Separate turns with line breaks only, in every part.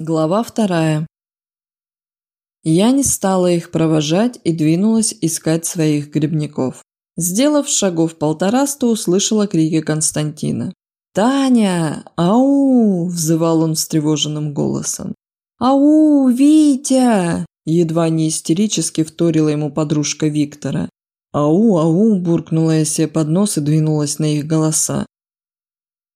Глава вторая. Я не стала их провожать и двинулась искать своих грибников. Сделав шагов полтораста, услышала крики Константина. «Таня! Ау!» – взывал он встревоженным голосом. «Ау, Витя!» – едва не истерически вторила ему подружка Виктора. «Ау, ау!» – буркнула я себе под нос и двинулась на их голоса.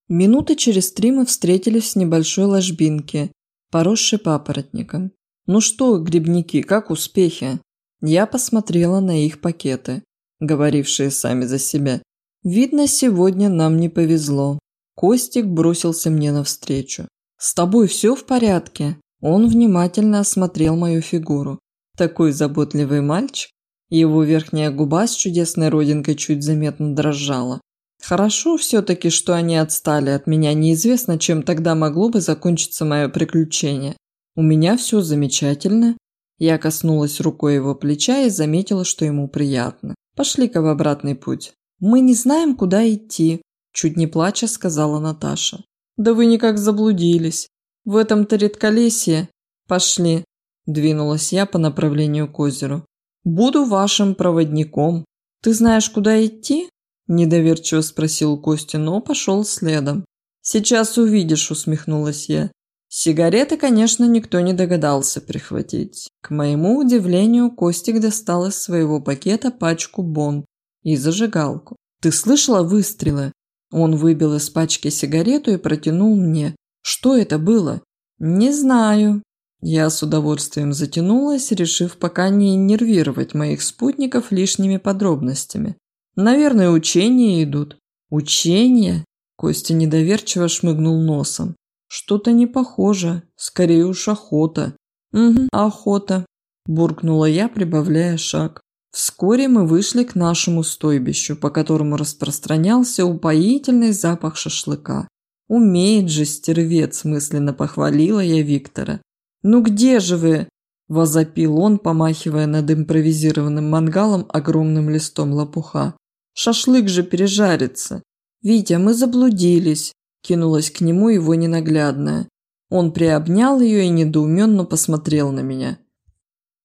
Минуты через три мы встретились в небольшой ложбинке, поросшей папоротником. «Ну что, грибники, как успехи?» Я посмотрела на их пакеты, говорившие сами за себя. «Видно, сегодня нам не повезло». Костик бросился мне навстречу. «С тобой все в порядке?» Он внимательно осмотрел мою фигуру. Такой заботливый мальчик. Его верхняя губа с чудесной родинкой чуть заметно дрожала. Хорошо все-таки, что они отстали от меня. Неизвестно, чем тогда могло бы закончиться мое приключение. У меня все замечательно. Я коснулась рукой его плеча и заметила, что ему приятно. Пошли-ка в обратный путь. Мы не знаем, куда идти, чуть не плача сказала Наташа. Да вы никак заблудились. В этом-то редколесье. Пошли. Двинулась я по направлению к озеру. Буду вашим проводником. Ты знаешь, куда идти? Недоверчиво спросил Костя, но пошел следом. «Сейчас увидишь», – усмехнулась я. Сигареты, конечно, никто не догадался прихватить. К моему удивлению, Костик достал из своего пакета пачку бон и зажигалку. «Ты слышала выстрелы?» Он выбил из пачки сигарету и протянул мне. «Что это было?» «Не знаю». Я с удовольствием затянулась, решив пока не нервировать моих спутников лишними подробностями. Наверное, учения идут. Учения? Костя недоверчиво шмыгнул носом. Что-то не похоже. Скорее уж охота. Угу, охота. Буркнула я, прибавляя шаг. Вскоре мы вышли к нашему стойбищу, по которому распространялся упоительный запах шашлыка. Умеет же стервец, мысленно похвалила я Виктора. «Ну где же вы?» – возопил он, помахивая над импровизированным мангалом огромным листом лопуха. Шашлык же пережарится. Витя, мы заблудились. Кинулась к нему его ненаглядная. Он приобнял ее и недоуменно посмотрел на меня.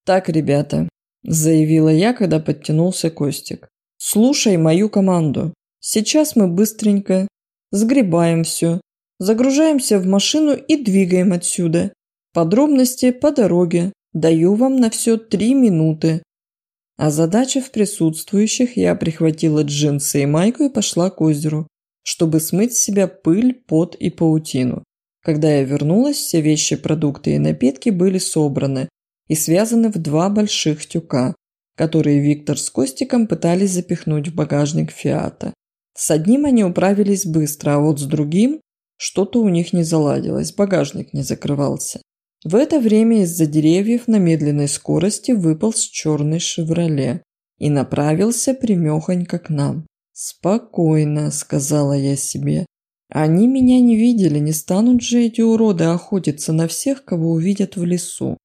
«Так, ребята», – заявила я, когда подтянулся Костик. «Слушай мою команду. Сейчас мы быстренько сгребаем все, загружаемся в машину и двигаем отсюда. Подробности по дороге. Даю вам на все три минуты. А задача в присутствующих, я прихватила джинсы и майку и пошла к озеру, чтобы смыть с себя пыль, пот и паутину. Когда я вернулась, все вещи, продукты и напитки были собраны и связаны в два больших тюка, которые Виктор с Костиком пытались запихнуть в багажник Фиата. С одним они управились быстро, а вот с другим что-то у них не заладилось, багажник не закрывался. В это время из-за деревьев на медленной скорости выполз черный «Шевроле» и направился примехонько к нам. «Спокойно», – сказала я себе. «Они меня не видели, не станут же эти уроды охотиться на всех, кого увидят в лесу».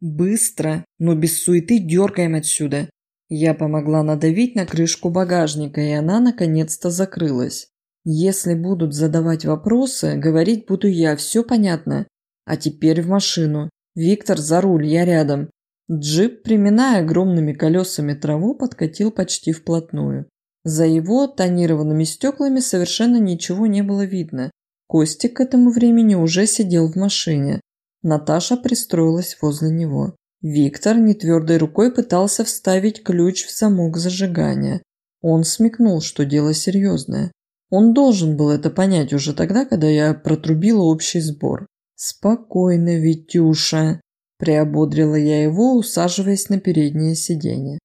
«Быстро, но без суеты дергаем отсюда». Я помогла надавить на крышку багажника, и она наконец-то закрылась. «Если будут задавать вопросы, говорить буду я, все понятно?» А теперь в машину. Виктор за руль, я рядом. Джип, приминая огромными колесами траву, подкатил почти вплотную. За его тонированными стеклами совершенно ничего не было видно. Костик к этому времени уже сидел в машине. Наташа пристроилась возле него. Виктор нетвердой рукой пытался вставить ключ в замок зажигания. Он смекнул, что дело серьезное. Он должен был это понять уже тогда, когда я протрубила общий сбор. «Спокойно, Витюша», – приободрила я его, усаживаясь на переднее сиденье.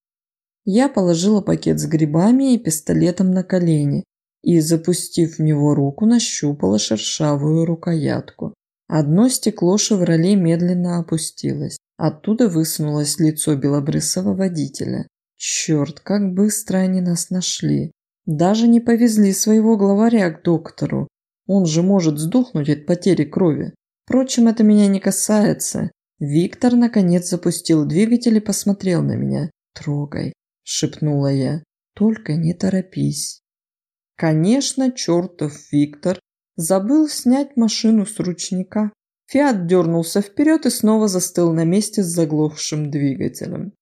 Я положила пакет с грибами и пистолетом на колени и, запустив в него руку, нащупала шершавую рукоятку. Одно стекло «Шевроле» медленно опустилось. Оттуда высунулось лицо белобрысого водителя. Черт, как быстро они нас нашли. Даже не повезли своего главаря к доктору. Он же может сдохнуть от потери крови. Впрочем, это меня не касается. Виктор, наконец, запустил двигатель и посмотрел на меня. «Трогай», – шепнула я. «Только не торопись». Конечно, чертов Виктор забыл снять машину с ручника. Фиат дернулся вперед и снова застыл на месте с заглохшим двигателем.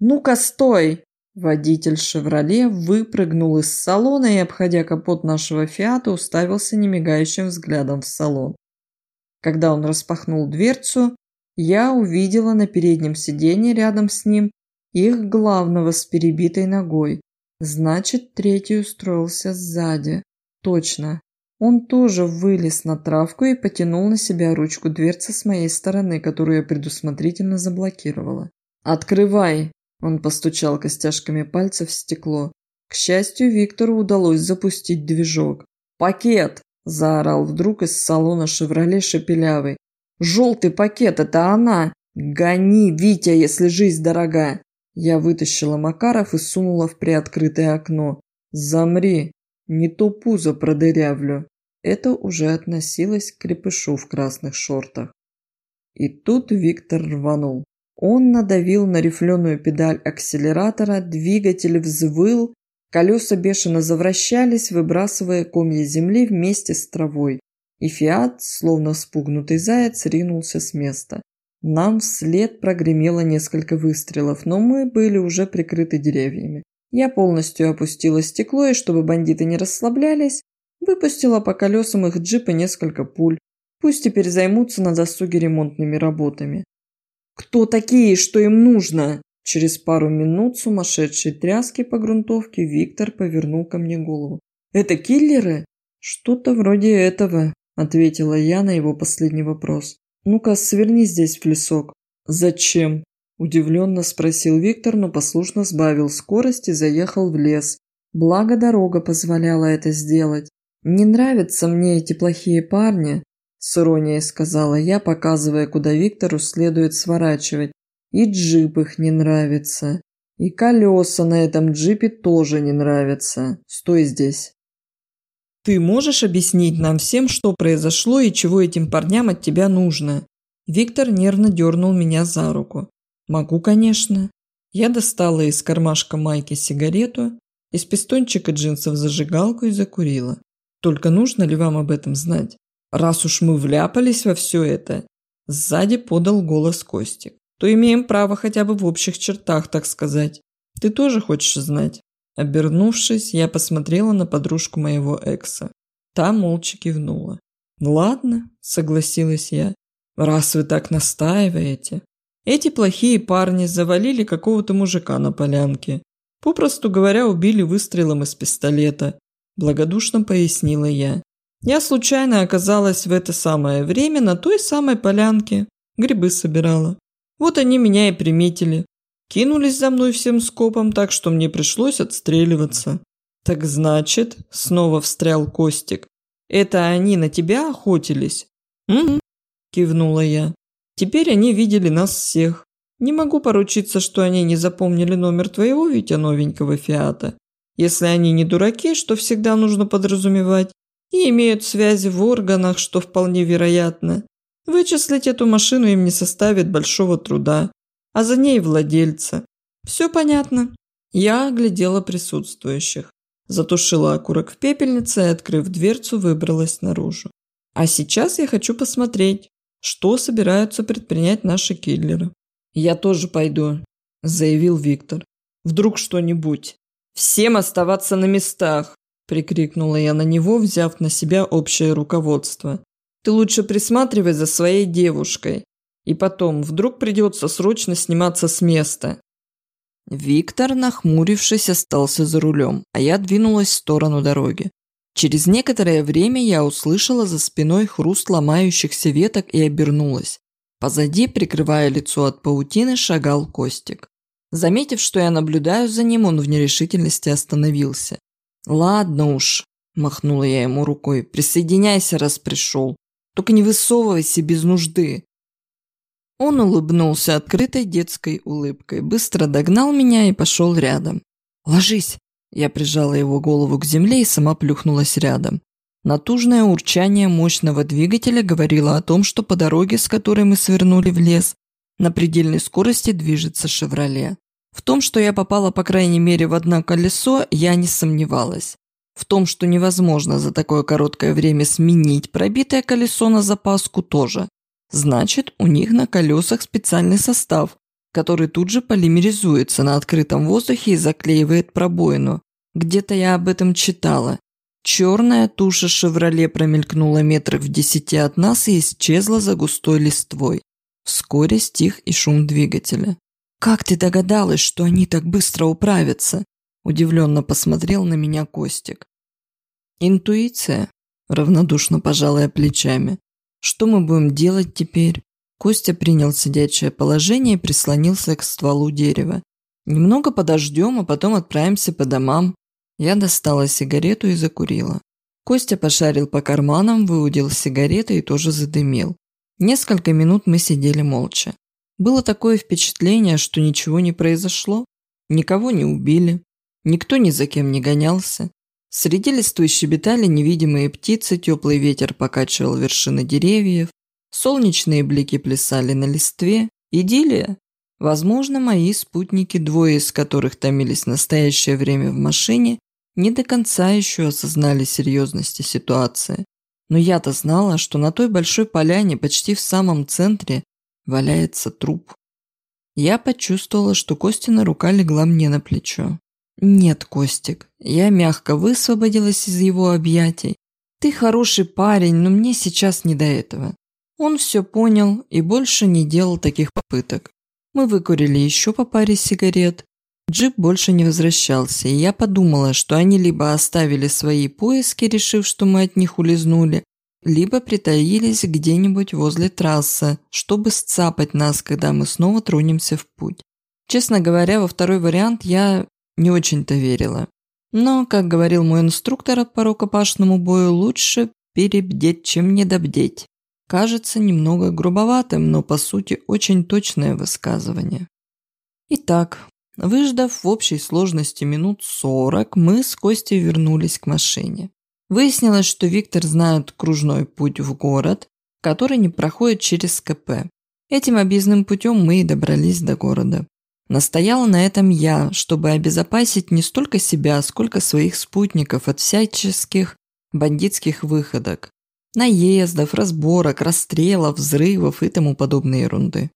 «Ну-ка, стой!» Водитель «Шевроле» выпрыгнул из салона и, обходя капот нашего «Фиата», уставился немигающим взглядом в салон. Когда он распахнул дверцу, я увидела на переднем сиденье рядом с ним их главного с перебитой ногой. Значит, третий устроился сзади. Точно. Он тоже вылез на травку и потянул на себя ручку дверцы с моей стороны, которую я предусмотрительно заблокировала. «Открывай!» Он постучал костяшками пальцев в стекло. К счастью, Виктору удалось запустить движок. «Пакет!» – заорал вдруг из салона «Шевроле» Шепелявый. «Желтый пакет – это она! Гони, Витя, если жизнь дорога!» Я вытащила Макаров и сунула в приоткрытое окно. «Замри! Не то пузо продырявлю!» Это уже относилось к крепышу в красных шортах. И тут Виктор рванул. Он надавил на рифленую педаль акселератора, двигатель взвыл, колеса бешено завращались, выбрасывая комья земли вместе с травой. И Фиат, словно спугнутый заяц, ринулся с места. Нам вслед прогремело несколько выстрелов, но мы были уже прикрыты деревьями. Я полностью опустила стекло, и чтобы бандиты не расслаблялись, выпустила по колесам их джипа несколько пуль. Пусть теперь займутся на досуге ремонтными работами. «Кто такие, что им нужно?» Через пару минут сумасшедшей тряски по грунтовке Виктор повернул ко мне голову. «Это киллеры?» «Что-то вроде этого», – ответила я на его последний вопрос. «Ну-ка, сверни здесь в лесок». «Зачем?» – удивленно спросил Виктор, но послушно сбавил скорость и заехал в лес. Благо дорога позволяла это сделать. «Не нравятся мне эти плохие парни», с иронией сказала я, показывая, куда Виктору следует сворачивать. И джип их не нравится. И колеса на этом джипе тоже не нравятся. Стой здесь. Ты можешь объяснить нам всем, что произошло и чего этим парням от тебя нужно? Виктор нервно дернул меня за руку. Могу, конечно. Я достала из кармашка майки сигарету, из пистончика джинсов зажигалку и закурила. Только нужно ли вам об этом знать? Раз уж мы вляпались во все это, сзади подал голос Костик, то имеем право хотя бы в общих чертах, так сказать. Ты тоже хочешь знать? Обернувшись, я посмотрела на подружку моего экса. Та молча кивнула. «Ладно», – согласилась я, – «раз вы так настаиваете». Эти плохие парни завалили какого-то мужика на полянке. Попросту говоря, убили выстрелом из пистолета. Благодушно пояснила я. Я случайно оказалась в это самое время на той самой полянке. Грибы собирала. Вот они меня и приметили. Кинулись за мной всем скопом, так что мне пришлось отстреливаться. Так значит, снова встрял Костик. Это они на тебя охотились? Угу, кивнула я. Теперь они видели нас всех. Не могу поручиться, что они не запомнили номер твоего Витя новенького Фиата. Если они не дураки, что всегда нужно подразумевать, и имеют связи в органах, что вполне вероятно. Вычислить эту машину им не составит большого труда, а за ней владельца. Все понятно. Я оглядела присутствующих. Затушила окурок в пепельнице и, открыв дверцу, выбралась наружу. А сейчас я хочу посмотреть, что собираются предпринять наши киллеры. «Я тоже пойду», – заявил Виктор. «Вдруг что-нибудь. Всем оставаться на местах. – прикрикнула я на него, взяв на себя общее руководство. «Ты лучше присматривай за своей девушкой. И потом, вдруг придется срочно сниматься с места». Виктор, нахмурившись, остался за рулем, а я двинулась в сторону дороги. Через некоторое время я услышала за спиной хруст ломающихся веток и обернулась. Позади, прикрывая лицо от паутины, шагал Костик. Заметив, что я наблюдаю за ним, он в нерешительности остановился. «Ладно уж», – махнула я ему рукой, – «присоединяйся, раз пришел. Только не высовывайся без нужды». Он улыбнулся открытой детской улыбкой, быстро догнал меня и пошел рядом. «Ложись!» Я прижала его голову к земле и сама плюхнулась рядом. Натужное урчание мощного двигателя говорило о том, что по дороге, с которой мы свернули в лес, на предельной скорости движется «Шевроле». В том, что я попала по крайней мере в одно колесо, я не сомневалась. В том, что невозможно за такое короткое время сменить пробитое колесо на запаску тоже. Значит, у них на колесах специальный состав, который тут же полимеризуется на открытом воздухе и заклеивает пробоину. Где-то я об этом читала. Черная туша «Шевроле» промелькнула метрах в десяти от нас и исчезла за густой листвой. Вскоре стих и шум двигателя. «Как ты догадалась, что они так быстро управятся?» Удивленно посмотрел на меня Костик. «Интуиция», – равнодушно пожалая плечами. «Что мы будем делать теперь?» Костя принял сидячее положение и прислонился к стволу дерева. «Немного подождем, а потом отправимся по домам». Я достала сигарету и закурила. Костя пошарил по карманам, выудил сигареты и тоже задымил. Несколько минут мы сидели молча. Было такое впечатление, что ничего не произошло, никого не убили, никто ни за кем не гонялся. Среди листвы щебетали невидимые птицы, теплый ветер покачивал вершины деревьев, солнечные блики плясали на листве. Идиллия. Возможно, мои спутники, двое из которых томились настоящее время в машине, не до конца еще осознали серьезности ситуации. Но я-то знала, что на той большой поляне почти в самом центре валяется труп. Я почувствовала, что Костина рука легла мне на плечо. «Нет, Костик». Я мягко высвободилась из его объятий. «Ты хороший парень, но мне сейчас не до этого». Он все понял и больше не делал таких попыток. Мы выкурили еще по паре сигарет. Джип больше не возвращался, и я подумала, что они либо оставили свои поиски, решив, что мы от них улизнули, либо притаились где-нибудь возле трассы, чтобы сцапать нас, когда мы снова тронемся в путь. Честно говоря, во второй вариант я не очень-то верила. Но, как говорил мой инструктор по рукопашному бою, лучше перебдеть, чем недобдеть. Кажется немного грубоватым, но по сути очень точное высказывание. Итак, выждав в общей сложности минут сорок, мы с Костей вернулись к машине. Выяснилось, что Виктор знает кружной путь в город, который не проходит через КП. Этим объездным путем мы и добрались до города. Настояла на этом я, чтобы обезопасить не столько себя, сколько своих спутников от всяческих бандитских выходок, наездов, разборок, расстрелов, взрывов и тому подобной ерунды.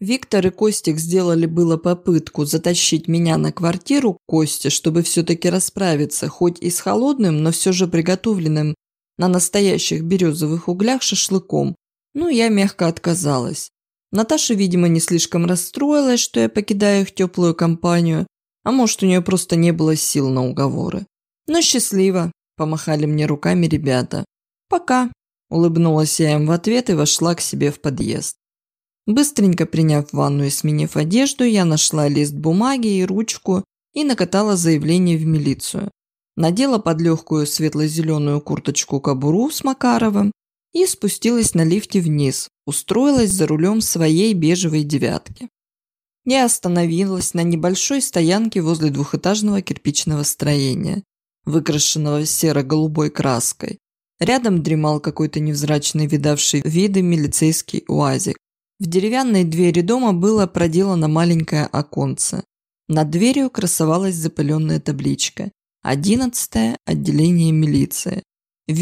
Виктор и Костик сделали было попытку затащить меня на квартиру к Косте, чтобы все-таки расправиться, хоть и с холодным, но все же приготовленным на настоящих березовых углях шашлыком, но я мягко отказалась. Наташа, видимо, не слишком расстроилась, что я покидаю их теплую компанию, а может, у нее просто не было сил на уговоры. Но счастливо, помахали мне руками ребята. Пока, улыбнулась я им в ответ и вошла к себе в подъезд. Быстренько приняв ванну и сменив одежду, я нашла лист бумаги и ручку и накатала заявление в милицию. Надела под легкую светло-зеленую курточку кобуру с Макаровым и спустилась на лифте вниз, устроилась за рулем своей бежевой девятки. Я остановилась на небольшой стоянке возле двухэтажного кирпичного строения, выкрашенного серо-голубой краской. Рядом дремал какой-то невзрачный видавший виды милицейский уазик. В деревянной двери дома было проделано маленькое оконце. Над дверью красовалась запыленная табличка «Одиннадцатое отделение милиции». В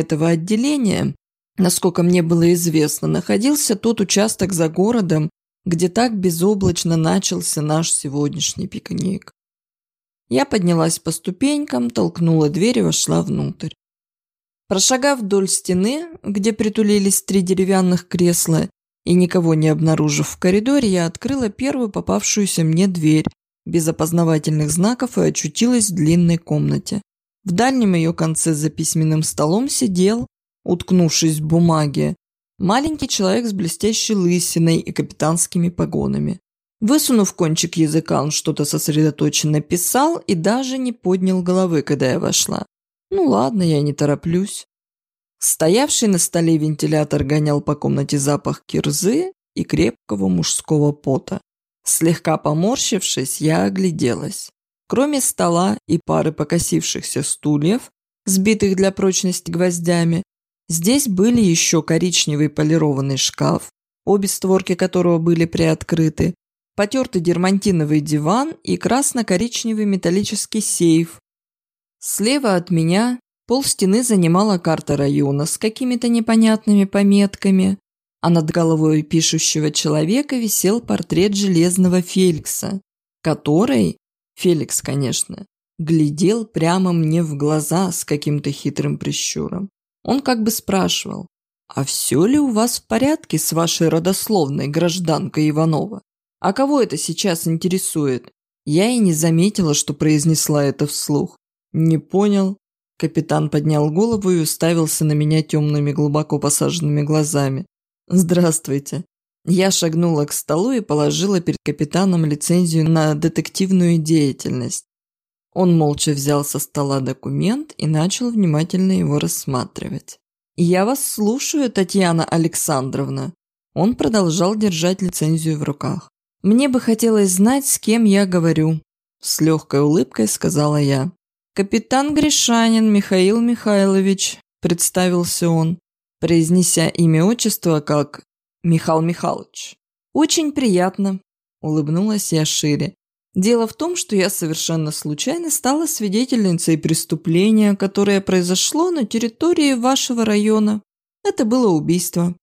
этого отделения Насколько мне было известно, находился тот участок за городом, где так безоблачно начался наш сегодняшний пикник. Я поднялась по ступенькам, толкнула дверь и вошла внутрь. Прошагав вдоль стены, где притулились три деревянных кресла, и никого не обнаружив в коридоре, я открыла первую попавшуюся мне дверь без опознавательных знаков и очутилась в длинной комнате. В дальнем ее конце за письменным столом сидел, уткнувшись в бумаге. Маленький человек с блестящей лысиной и капитанскими погонами. Высунув кончик языка, он что-то сосредоточенно писал и даже не поднял головы, когда я вошла. Ну ладно, я не тороплюсь. Стоявший на столе вентилятор гонял по комнате запах кирзы и крепкого мужского пота. Слегка поморщившись, я огляделась. Кроме стола и пары покосившихся стульев, сбитых для прочности гвоздями, Здесь были еще коричневый полированный шкаф, обе створки которого были приоткрыты, потертый дермантиновый диван и красно-коричневый металлический сейф. Слева от меня пол стены занимала карта района с какими-то непонятными пометками. а над головой пишущего человека висел портрет Железного Феликса, который, Феликс, конечно, глядел прямо мне в глаза с каким-то хитрым прищуром. Он как бы спрашивал, «А все ли у вас в порядке с вашей родословной, гражданка Иванова? А кого это сейчас интересует?» Я и не заметила, что произнесла это вслух. «Не понял». Капитан поднял голову и уставился на меня темными глубоко посаженными глазами. «Здравствуйте». Я шагнула к столу и положила перед капитаном лицензию на детективную деятельность. Он молча взял со стола документ и начал внимательно его рассматривать. «Я вас слушаю, Татьяна Александровна». Он продолжал держать лицензию в руках. «Мне бы хотелось знать, с кем я говорю», – с легкой улыбкой сказала я. «Капитан Гришанин Михаил Михайлович», – представился он произнеся имя отчества как Михаил Михайлович. «Очень приятно», – улыбнулась я шире. «Дело в том, что я совершенно случайно стала свидетельницей преступления, которое произошло на территории вашего района. Это было убийство».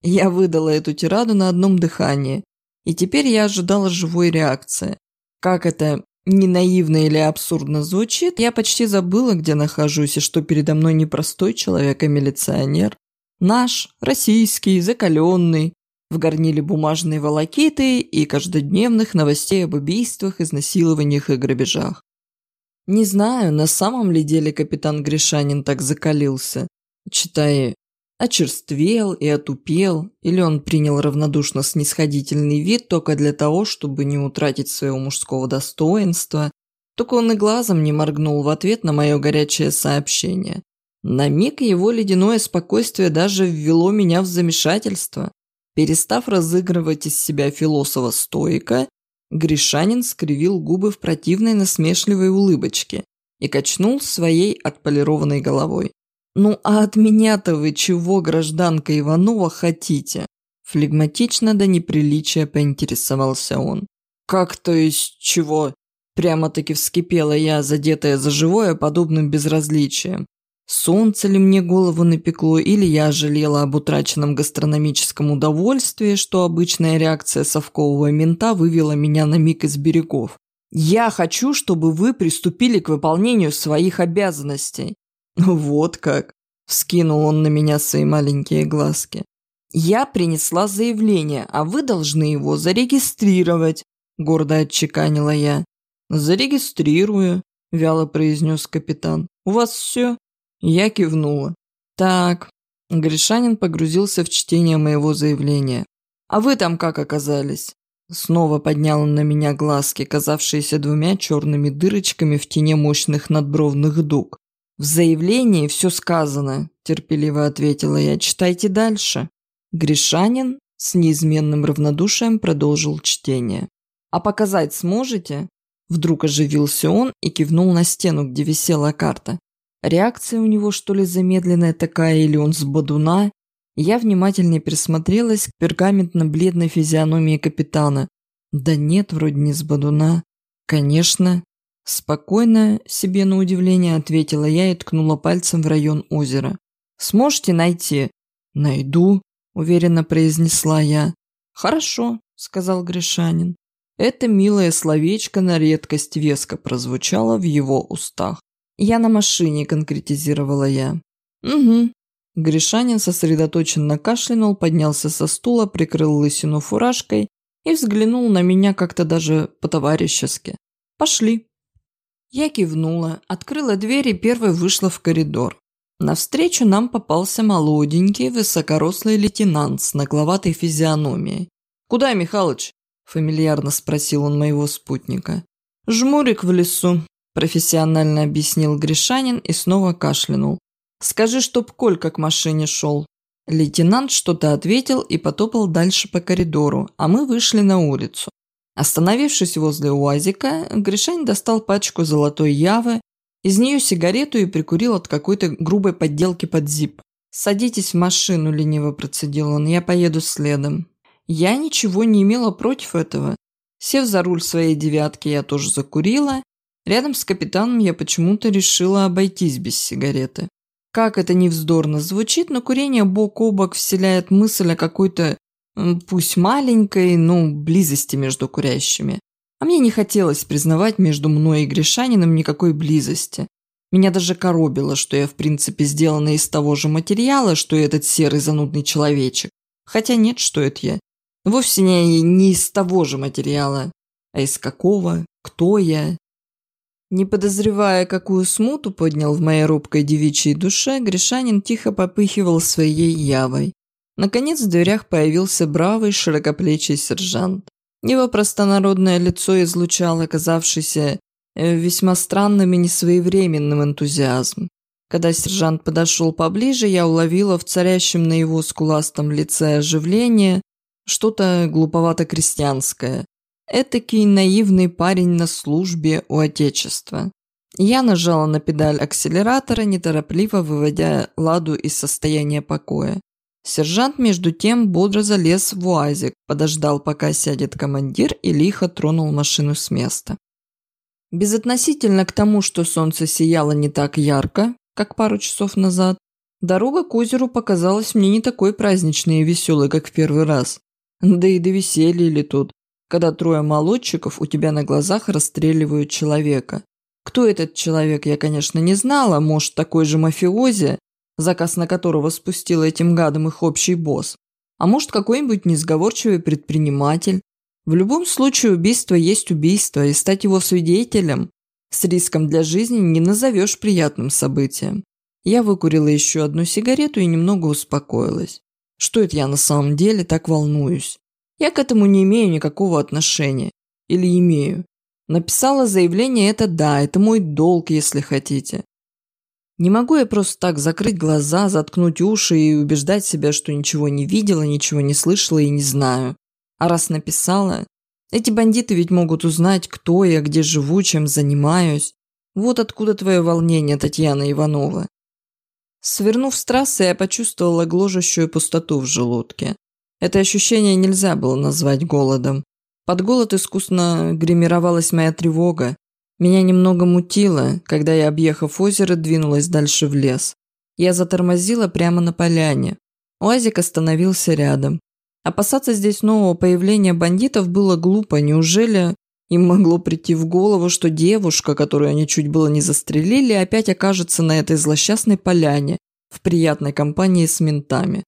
Я выдала эту тираду на одном дыхании, и теперь я ожидала живой реакции. Как это не наивно или абсурдно звучит, я почти забыла, где нахожусь и что передо мной не простой человек, а милиционер. Наш, российский, закаленный, в горниле бумажной волокиты и каждодневных новостей об убийствах, изнасилованиях и грабежах. Не знаю, на самом ли деле капитан Гришанин так закалился, читая очерствел и отупел, или он принял равнодушно снисходительный вид только для того, чтобы не утратить своего мужского достоинства, только он и глазом не моргнул в ответ на мое горячее сообщение. На миг его ледяное спокойствие даже ввело меня в замешательство. Перестав разыгрывать из себя философа-стоика, Гришанин скривил губы в противной насмешливой улыбочке и качнул своей отполированной головой. «Ну а от меня-то вы чего, гражданка Иванова, хотите?» Флегматично до неприличия поинтересовался он. «Как то есть чего?» Прямо-таки вскипела я, задетая за живое подобным безразличием. Солнце ли мне голову напекло, или я жалела об утраченном гастрономическом удовольствии, что обычная реакция совкового мента вывела меня на миг из берегов. «Я хочу, чтобы вы приступили к выполнению своих обязанностей». «Вот как!» – вскинул он на меня свои маленькие глазки. «Я принесла заявление, а вы должны его зарегистрировать», – гордо отчеканила я. «Зарегистрирую», – вяло произнес капитан. «У вас все?» Я кивнула. «Так». Гришанин погрузился в чтение моего заявления. «А вы там как оказались?» Снова поднял он на меня глазки, казавшиеся двумя черными дырочками в тени мощных надбровных дуг. «В заявлении все сказано», – терпеливо ответила я. «Читайте дальше». Гришанин с неизменным равнодушием продолжил чтение. «А показать сможете?» Вдруг оживился он и кивнул на стену, где висела карта. Реакция у него что ли замедленная такая, или он с бодуна? Я внимательнее присмотрелась к пергаментно-бледной физиономии капитана. Да нет, вроде не с бодуна. Конечно. Спокойно, себе на удивление, ответила я и ткнула пальцем в район озера. Сможете найти? Найду, уверенно произнесла я. Хорошо, сказал Гришанин. Это милое словечко на редкость веско прозвучало в его устах. «Я на машине», – конкретизировала я. «Угу». Гришанин сосредоточенно кашлянул, поднялся со стула, прикрыл лысину фуражкой и взглянул на меня как-то даже по-товарищески. «Пошли». Я кивнула, открыла дверь и первой вышла в коридор. Навстречу нам попался молоденький, высокорослый лейтенант с нагловатой физиономией. «Куда, Михалыч?» – фамильярно спросил он моего спутника. «Жмурик в лесу», профессионально объяснил Гришанин и снова кашлянул. «Скажи, чтоб Колька к машине шел». Лейтенант что-то ответил и потопал дальше по коридору, а мы вышли на улицу. Остановившись возле УАЗика, Гришань достал пачку золотой явы, из нее сигарету и прикурил от какой-то грубой подделки под зип. «Садитесь в машину», – лениво процедил он, – «я поеду следом». Я ничего не имела против этого. Сев за руль своей девятки, я тоже закурила Рядом с капитаном я почему-то решила обойтись без сигареты. Как это не вздорно звучит, но курение бок о бок вселяет мысль о какой-то, пусть маленькой, но близости между курящими. А мне не хотелось признавать между мной и Гришанином никакой близости. Меня даже коробило, что я в принципе сделана из того же материала, что и этот серый занудный человечек. Хотя нет, что это я. Вовсе не, не из того же материала. А из какого? Кто я? Не подозревая, какую смуту поднял в моей робкой девичьей душе, Гришанин тихо попыхивал своей явой. Наконец в дверях появился бравый широкоплечий сержант. Его простонародное лицо излучало казавшийся э, весьма странным и несвоевременным энтузиазм. Когда сержант подошел поближе, я уловила в царящем на его скуластом лице оживление что-то глуповато-крестьянское, Этакий наивный парень на службе у Отечества. Я нажала на педаль акселератора, неторопливо выводя ладу из состояния покоя. Сержант, между тем, бодро залез в уазик, подождал, пока сядет командир, и лихо тронул машину с места. Безотносительно к тому, что солнце сияло не так ярко, как пару часов назад, дорога к озеру показалась мне не такой праздничной и веселой, как в первый раз. Да и до веселья ли тут когда трое молодчиков у тебя на глазах расстреливают человека. Кто этот человек, я, конечно, не знала, может, такой же мафиози, заказ на которого спустил этим гадом их общий босс, а может, какой-нибудь несговорчивый предприниматель. В любом случае, убийство есть убийство, и стать его свидетелем с риском для жизни не назовешь приятным событием. Я выкурила еще одну сигарету и немного успокоилась. Что это я на самом деле так волнуюсь? Я к этому не имею никакого отношения. Или имею. Написала заявление это да, это мой долг, если хотите. Не могу я просто так закрыть глаза, заткнуть уши и убеждать себя, что ничего не видела, ничего не слышала и не знаю. А раз написала, эти бандиты ведь могут узнать, кто я, где живу, чем занимаюсь. Вот откуда твое волнение, Татьяна Иванова. Свернув с трассы, я почувствовала гложущую пустоту в желудке. Это ощущение нельзя было назвать голодом. Под голод искусно гримировалась моя тревога. Меня немного мутило, когда я, объехав озеро, двинулась дальше в лес. Я затормозила прямо на поляне. Уазик остановился рядом. Опасаться здесь нового появления бандитов было глупо. Неужели им могло прийти в голову, что девушка, которую они чуть было не застрелили, опять окажется на этой злосчастной поляне в приятной компании с ментами?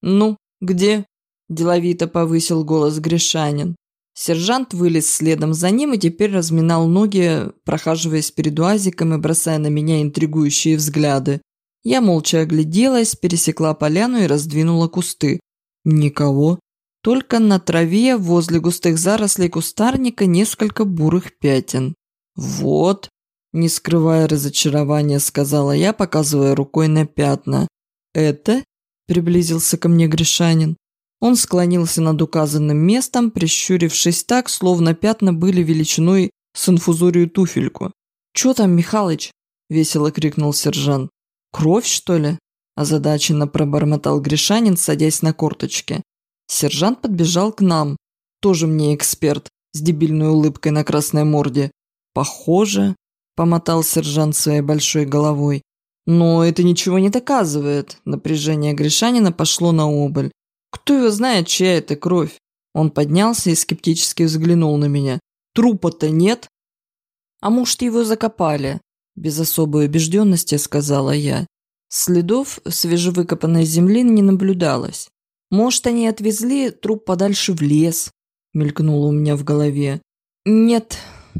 Ну, «Где?» – деловито повысил голос Гришанин. Сержант вылез следом за ним и теперь разминал ноги, прохаживаясь перед уазиком и бросая на меня интригующие взгляды. Я молча огляделась, пересекла поляну и раздвинула кусты. Никого. Только на траве возле густых зарослей кустарника несколько бурых пятен. «Вот», – не скрывая разочарования, сказала я, показывая рукой на пятна. «Это приблизился ко мне Гришанин. Он склонился над указанным местом, прищурившись так, словно пятна были величиной с инфузорию туфельку. «Чё там, Михалыч?» – весело крикнул сержант. «Кровь, что ли?» – озадаченно пробормотал Гришанин, садясь на корточки. Сержант подбежал к нам. Тоже мне эксперт, с дебильной улыбкой на красной морде. «Похоже», – помотал сержант своей большой головой. Но это ничего не доказывает. Напряжение Гришанина пошло на убыль. Кто его знает, чья это кровь? Он поднялся и скептически взглянул на меня. Трупа-то нет. А может, его закопали? Без особой убежденности сказала я. Следов свежевыкопанной земли не наблюдалось. Может, они отвезли труп подальше в лес? Мелькнуло у меня в голове. Нет,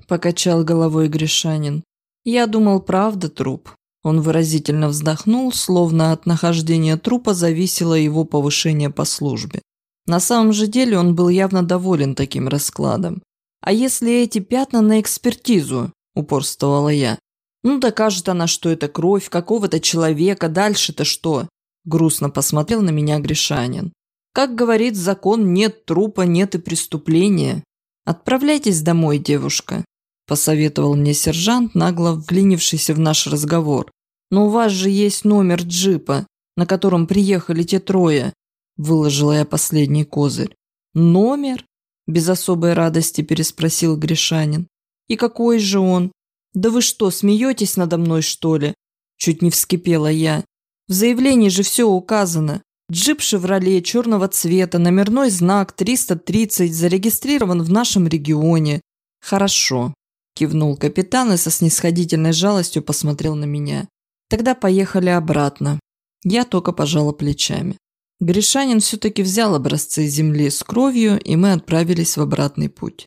покачал головой Гришанин. Я думал, правда труп. Он выразительно вздохнул, словно от нахождения трупа зависело его повышение по службе. На самом же деле он был явно доволен таким раскладом. «А если эти пятна на экспертизу?» – упорствовала я. «Ну, докажет она, что это кровь какого-то человека, дальше-то что?» Грустно посмотрел на меня Гришанин. «Как говорит закон, нет трупа, нет и преступления. Отправляйтесь домой, девушка посоветовал мне сержант, нагло вклинившийся в наш разговор. «Но у вас же есть номер джипа, на котором приехали те трое», – выложила я последний козырь. «Номер?» – без особой радости переспросил Гришанин. «И какой же он? Да вы что, смеетесь надо мной, что ли? Чуть не вскипела я. В заявлении же все указано. Джип «Шевроле» черного цвета, номерной знак 330, зарегистрирован в нашем регионе. Хорошо. Кивнул капитан и со снисходительной жалостью посмотрел на меня. Тогда поехали обратно. Я только пожала плечами. Гришанин все-таки взял образцы земли с кровью, и мы отправились в обратный путь.